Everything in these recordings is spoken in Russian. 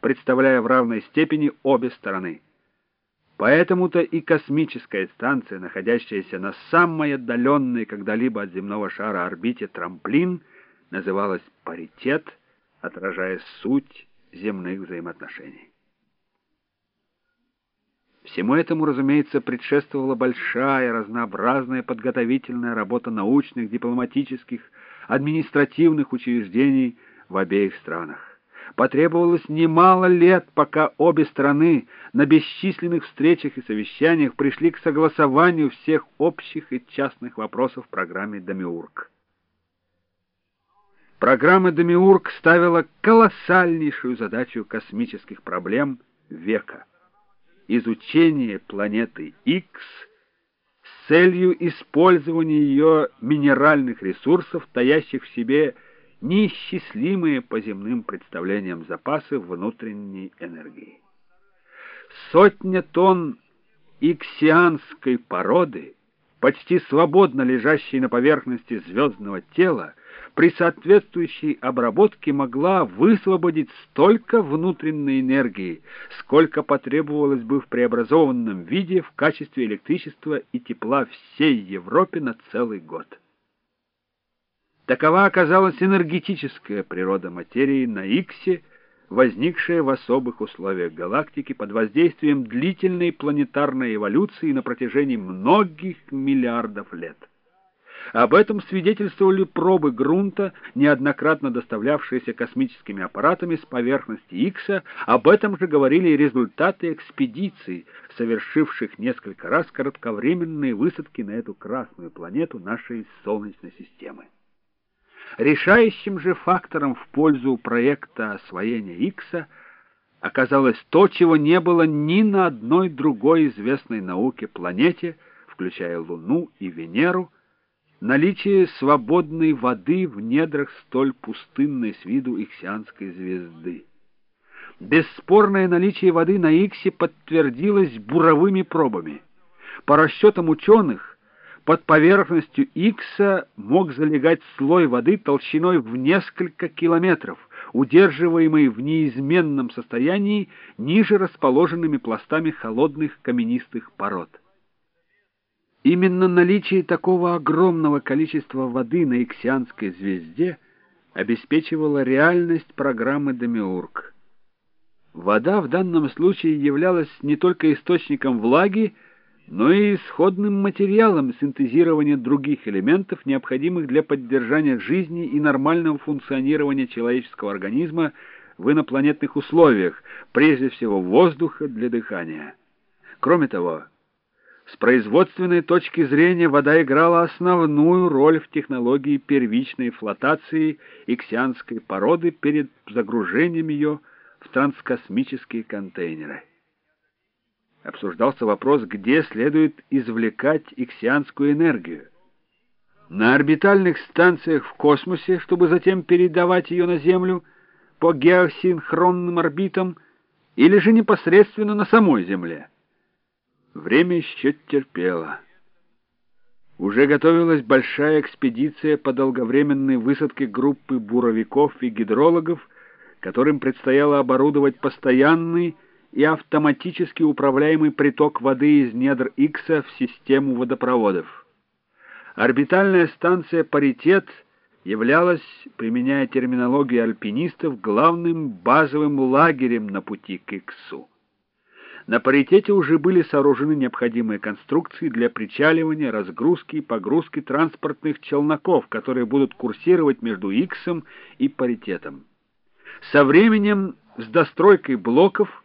представляя в равной степени обе стороны. Поэтому-то и космическая станция, находящаяся на самой отдаленной когда-либо от земного шара орбите трамплин, называлась «паритет», отражая суть земных взаимоотношений. Всему этому, разумеется, предшествовала большая, разнообразная подготовительная работа научных, дипломатических, административных учреждений в обеих странах. Потребовалось немало лет, пока обе страны на бесчисленных встречах и совещаниях пришли к согласованию всех общих и частных вопросов в программе «Демиург». Программа «Демиург» ставила колоссальнейшую задачу космических проблем века — изучение планеты X с целью использования ее минеральных ресурсов, таящих в себе неисчислимые по земным представлениям запасы внутренней энергии. Сотня тонн иксианской породы, почти свободно лежащей на поверхности звездного тела, при соответствующей обработке могла высвободить столько внутренней энергии, сколько потребовалось бы в преобразованном виде в качестве электричества и тепла всей Европе на целый год. Такова оказалась энергетическая природа материи на Иксе, возникшая в особых условиях галактики под воздействием длительной планетарной эволюции на протяжении многих миллиардов лет. Об этом свидетельствовали пробы грунта, неоднократно доставлявшиеся космическими аппаратами с поверхности Икса, об этом же говорили результаты экспедиций, совершивших несколько раз кратковременные высадки на эту красную планету нашей Солнечной системы. Решающим же фактором в пользу проекта освоения Икса оказалось то, чего не было ни на одной другой известной науке планете, включая Луну и Венеру, наличие свободной воды в недрах столь пустынной с виду Иксианской звезды. Бесспорное наличие воды на Иксе подтвердилось буровыми пробами. По расчетам ученых, под поверхностью Икса мог залегать слой воды толщиной в несколько километров, удерживаемый в неизменном состоянии ниже расположенными пластами холодных каменистых пород. Именно наличие такого огромного количества воды на Иксианской звезде обеспечивало реальность программы Демиург. Вода в данном случае являлась не только источником влаги, но и исходным материалом синтезирования других элементов, необходимых для поддержания жизни и нормального функционирования человеческого организма в инопланетных условиях, прежде всего воздуха для дыхания. Кроме того, с производственной точки зрения вода играла основную роль в технологии первичной флотации иксианской породы перед загружением ее в транскосмические контейнеры обсуждался вопрос, где следует извлекать иксианскую энергию. На орбитальных станциях в космосе, чтобы затем передавать ее на Землю по геосинхронным орбитам, или же непосредственно на самой Земле. Время еще терпело. Уже готовилась большая экспедиция по долговременной высадке группы буровиков и гидрологов, которым предстояло оборудовать постоянный и автоматически управляемый приток воды из недр Икса в систему водопроводов. Орбитальная станция «Паритет» являлась, применяя терминологию альпинистов, главным базовым лагерем на пути к Иксу. На паритете уже были сооружены необходимые конструкции для причаливания, разгрузки и погрузки транспортных челноков, которые будут курсировать между Иксом и паритетом. Со временем с достройкой блоков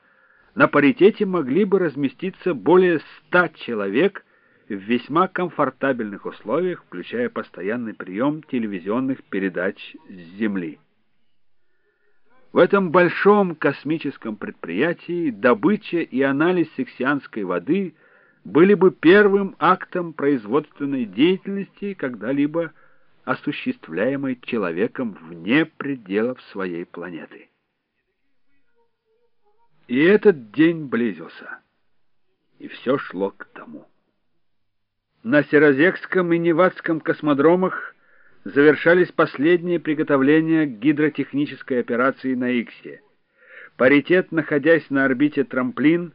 на паритете могли бы разместиться более ста человек в весьма комфортабельных условиях, включая постоянный прием телевизионных передач с Земли. В этом большом космическом предприятии добыча и анализ сексианской воды были бы первым актом производственной деятельности, когда-либо осуществляемой человеком вне пределов своей планеты. И этот день близился, и все шло к тому. На Серозекском и Невадском космодромах завершались последние приготовления гидротехнической операции на Иксе. Паритет, находясь на орбите трамплин,